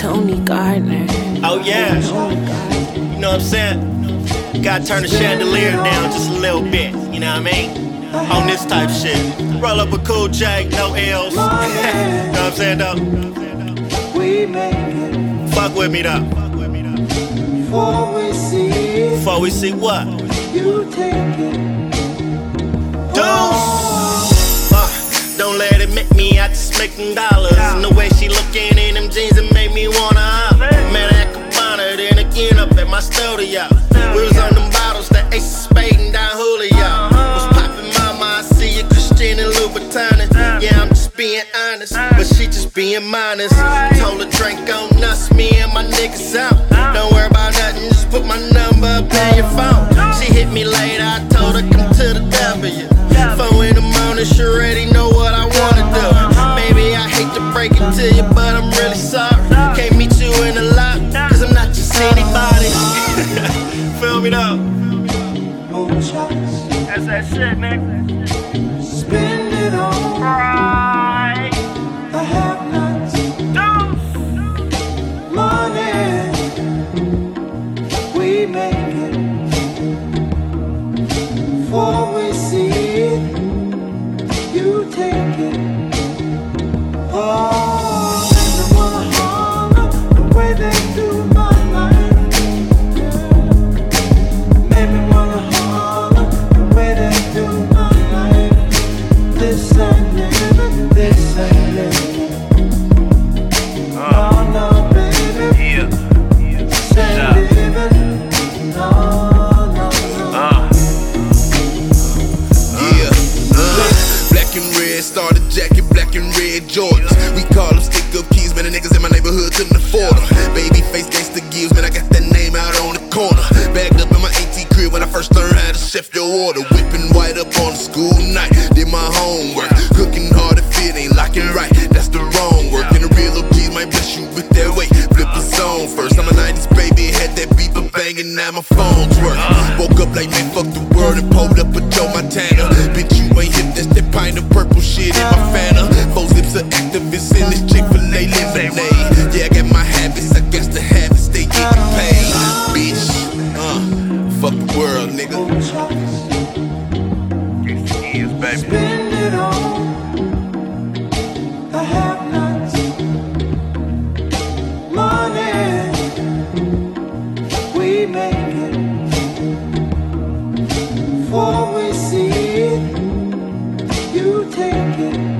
Tony Gardner. Oh yeah. You know what I'm saying? Gotta turn the chandelier down just a little bit. You know what I mean? On this type of shit. Roll up a cool J, no L's. you know what I'm saying though? We make it Fuck with me though. before we see Before we see what? you take it. Deuce. Don't let it make me, I just making dollars. And the way she looking in them jeans, it made me wanna hop. Met at Cabana, then again up at my studio. We was on them bottles, the ace of spade and Don Julio. Was popping mama, I see you, and Louboutin. Yeah, I'm just being honest, but she just being modest. Told her drink on us, me and my niggas out. Don't worry about nothing, me shots, That's that shit, nigga. Jordans. We call them stick up keys, man. The niggas in my neighborhood couldn't afford them. Baby face gangsta gives, man. I got that name out on the corner. Bagged up in my AT crib when I first learned how to shift your order. Whipping white up on the school night. Did my homework. Cooking hard if it ain't locking right. That's the wrong work. And the real OGs might bless you with that weight. Flip a zone first. I'm a 90s baby. Had that beeper banging, now my phone's work. Woke up like, man, fuck the world and pulled fuck the world, nigga. Old shots, spend it on the have-nots. Money, we make it before we see it. You take it.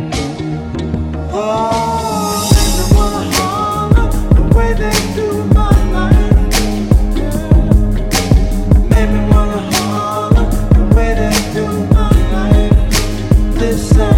They